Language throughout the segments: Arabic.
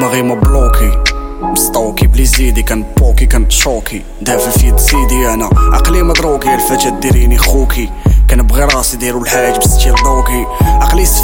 باغي مبلوكي مستوكي بلي زيدي كان بوكي كان شوكي دافع في يد سيدي أنا عقلي مدروكي الفتاة ديريني خوكي كنبغي راسي ديرو الحاج بستيل دوكي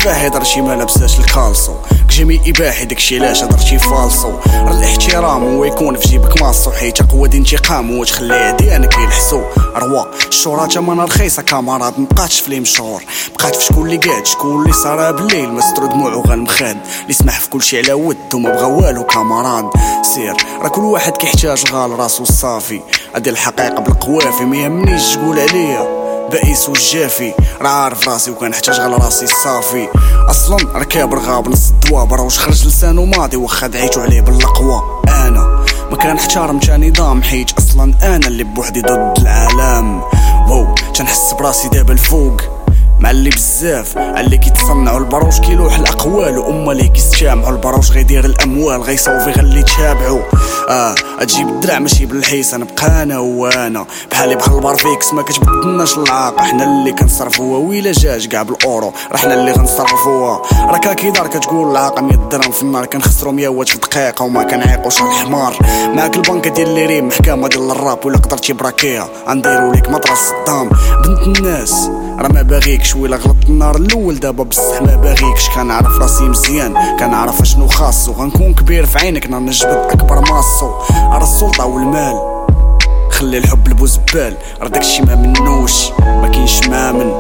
يضر شي ما لابساش الكالسو. كجمي إباحي داكشي علاش هضر شي فالصو راه الاحترام هو يكون في جيبك ماصو حيت قوة انتقام وتخلي عديانك يلحسو روا الشهرة تمنها رخيصة كامارات مبقاتش في مشهور بقات في شكون اللي قاد شكون اللي صار بالليل. مستر دموعو غنمخاد اللي سمح في كلشي على ود وما بغا والو كاماراد سير راه كل واحد كيحتاج غال راسو الصافي. هادي الحقيقة بالقوافي ما يهمنيش تقول عليا. بائس وجافي راه عارف راسي وكنحتاج غير راسي الصافي أصلا راه كابر غاب نص راه واش خرج لسانو ماضي واخا دعيتو عليه بالقوى أنا ما كنحترم تا نظام حيت أصلا أنا اللي بوحدي ضد العالم. واو تنحس براسي دابا الفوق. مع اللي بزاف اللي كيتصنعوا البروش كيلوح الأقوال وأما اللي كيستجامعوا البروش غيدير الأموال غيصوفي غير تشابعوا آه تجيب الدرع ماشي بالحيس نبقى أنا وأنا. بحالي بحال البارفيكس ما كتبدلناش العاقه حنا اللي كنصرفوها ويلا جاج كاع بالأورو. راه حنا اللي غنصرفوها راه كاكي دار كتقول العاقه 100 درهم في النار كنخسروا 100 وات في دقيقة وما كنعيقوش الحمار. معاك البنكه ديال اللي ريم محكمة ديال الراب ولا قدرتي براكيها غنديرو ليك مطرس صدام بنت الناس. راه ما باغيكش ولا غلطت النهار الأول دابا بصح ما باغيكش كنعرف راسي مزيان. كنعرف أشنو خاصو غنكون كبير في عينك نجبد أكبر ماسو. راه السلطة والمال خلي الحب البوزبال راه داكشي ما منوش ما كاينش مامن.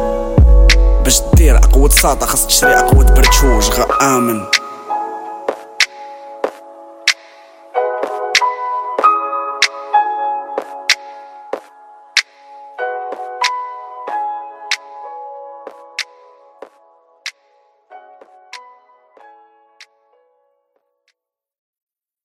باش دير أقوى ساطا خاص تشري أقوى برتشوج غا آمن.